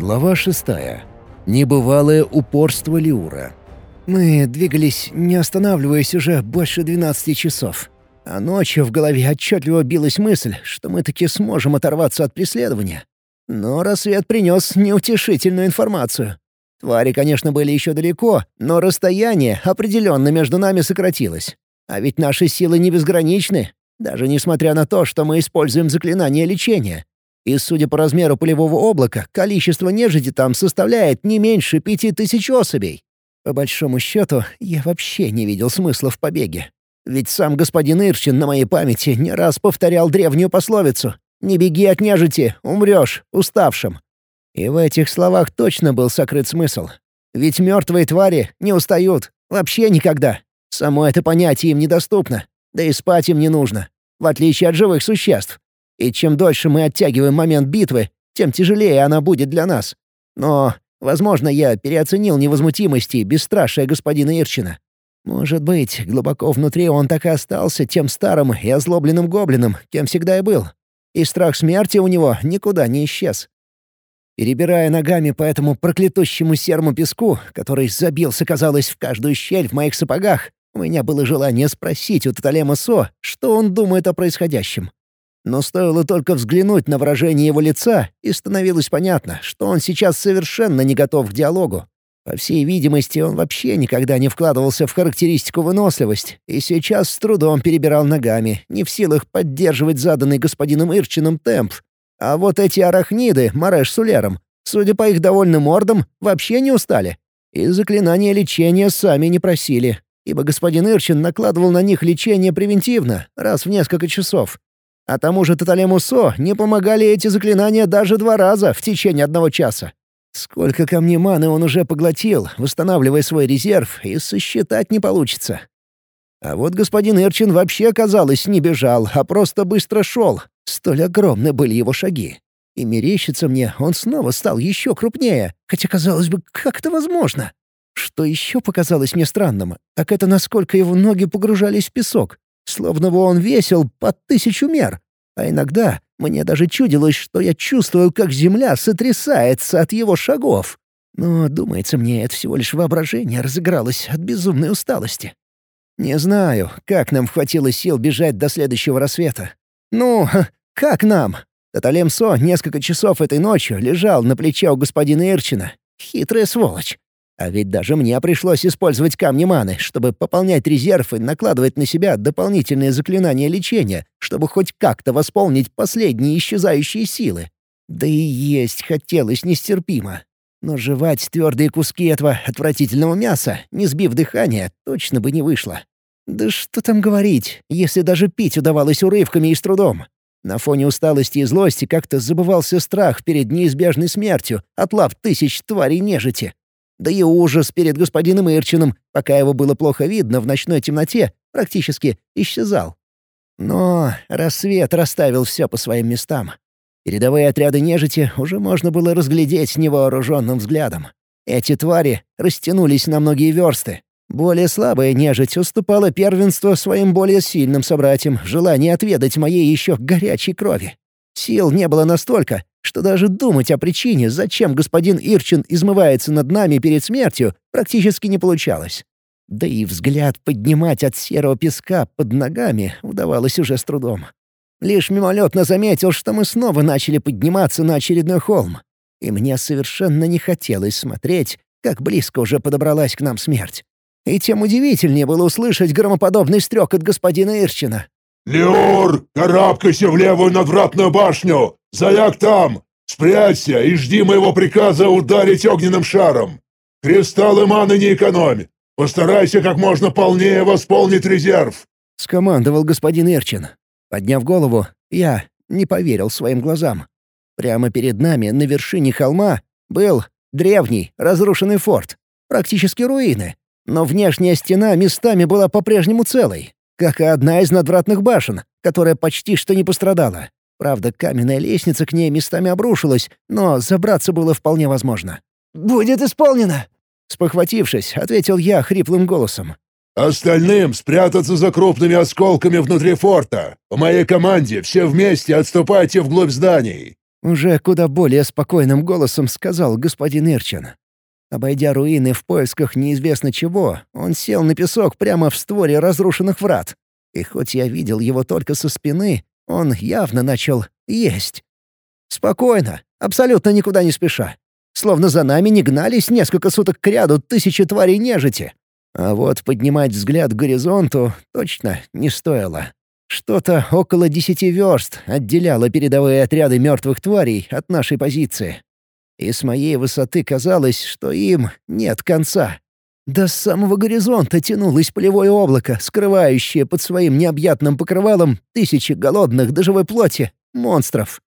Глава шестая. Небывалое упорство Лиура. Мы двигались, не останавливаясь уже больше 12 часов. А ночью в голове отчетливо билась мысль, что мы таки сможем оторваться от преследования. Но рассвет принес неутешительную информацию. Твари, конечно, были еще далеко, но расстояние определенно между нами сократилось. А ведь наши силы не безграничны, даже несмотря на то, что мы используем заклинание лечения. И, судя по размеру полевого облака, количество нежити там составляет не меньше пяти тысяч особей. По большому счету, я вообще не видел смысла в побеге. Ведь сам господин Ирчин на моей памяти не раз повторял древнюю пословицу «Не беги от нежити, умрешь, уставшим». И в этих словах точно был сокрыт смысл. Ведь мертвые твари не устают. Вообще никогда. Само это понятие им недоступно. Да и спать им не нужно. В отличие от живых существ. И чем дольше мы оттягиваем момент битвы, тем тяжелее она будет для нас. Но, возможно, я переоценил невозмутимость и бесстрашие господина Ирчина. Может быть, глубоко внутри он так и остался тем старым и озлобленным гоблином, кем всегда и был. И страх смерти у него никуда не исчез. Перебирая ногами по этому проклятущему серому песку, который забился, казалось, в каждую щель в моих сапогах, у меня было желание спросить у Таталема Со, что он думает о происходящем. Но стоило только взглянуть на выражение его лица, и становилось понятно, что он сейчас совершенно не готов к диалогу. По всей видимости, он вообще никогда не вкладывался в характеристику выносливость, и сейчас с трудом перебирал ногами, не в силах поддерживать заданный господином Ирчином темп. А вот эти арахниды, Мареш с Улером, судя по их довольным мордам, вообще не устали. И заклинания лечения сами не просили, ибо господин Ирчин накладывал на них лечение превентивно, раз в несколько часов, а тому же Таталему Со не помогали эти заклинания даже два раза в течение одного часа. Сколько камней маны он уже поглотил, восстанавливая свой резерв, и сосчитать не получится. А вот господин Эрчин вообще, казалось, не бежал, а просто быстро шел. Столь огромны были его шаги. И мерещится мне, он снова стал еще крупнее, хотя, казалось бы, как это возможно? Что еще показалось мне странным, так это насколько его ноги погружались в песок, словно бы он весил под тысячу мер. А иногда мне даже чудилось, что я чувствую, как земля сотрясается от его шагов. Но, думается мне, это всего лишь воображение разыгралось от безумной усталости. Не знаю, как нам хватило сил бежать до следующего рассвета. Ну, как нам? Таталем Со несколько часов этой ночью лежал на плече у господина Ирчина. Хитрая сволочь. А ведь даже мне пришлось использовать камни маны, чтобы пополнять резерв и накладывать на себя дополнительные заклинания лечения, чтобы хоть как-то восполнить последние исчезающие силы. Да и есть хотелось нестерпимо. Но жевать твердые куски этого отвратительного мяса, не сбив дыхания, точно бы не вышло. Да что там говорить, если даже пить удавалось урывками и с трудом. На фоне усталости и злости как-то забывался страх перед неизбежной смертью от лап тысяч тварей нежити. Да и ужас перед господином Ирчином, пока его было плохо видно в ночной темноте, практически исчезал. Но рассвет расставил все по своим местам. Передовые отряды нежити уже можно было разглядеть невооруженным взглядом. Эти твари растянулись на многие версты. Более слабая нежить уступала первенство своим более сильным собратьям в желании отведать моей еще горячей крови. Сил не было настолько, что даже думать о причине, зачем господин Ирчин измывается над нами перед смертью, практически не получалось. Да и взгляд поднимать от серого песка под ногами удавалось уже с трудом. Лишь мимолетно заметил, что мы снова начали подниматься на очередной холм. И мне совершенно не хотелось смотреть, как близко уже подобралась к нам смерть. И тем удивительнее было услышать громоподобный стрек от господина Ирчина. «Леур, карабкайся в левую надвратную башню! Заяк там! Спрячься и жди моего приказа ударить огненным шаром! Кристаллы маны не экономь! Постарайся как можно полнее восполнить резерв!» — скомандовал господин Ирчин. Подняв голову, я не поверил своим глазам. Прямо перед нами, на вершине холма, был древний, разрушенный форт. Практически руины. Но внешняя стена местами была по-прежнему целой как и одна из надвратных башен, которая почти что не пострадала. Правда, каменная лестница к ней местами обрушилась, но забраться было вполне возможно. «Будет исполнено!» Спохватившись, ответил я хриплым голосом. «Остальным спрятаться за крупными осколками внутри форта. По моей команде все вместе отступайте вглубь зданий. Уже куда более спокойным голосом сказал господин Ирчин. Обойдя руины в поисках неизвестно чего, он сел на песок прямо в створе разрушенных врат. И хоть я видел его только со спины, он явно начал есть. Спокойно, абсолютно никуда не спеша. Словно за нами не гнались несколько суток кряду тысячи тварей нежити. А вот поднимать взгляд к горизонту точно не стоило. Что-то около десяти верст отделяло передовые отряды мертвых тварей от нашей позиции и с моей высоты казалось, что им нет конца. До самого горизонта тянулось полевое облако, скрывающее под своим необъятным покрывалом тысячи голодных до живой плоти монстров.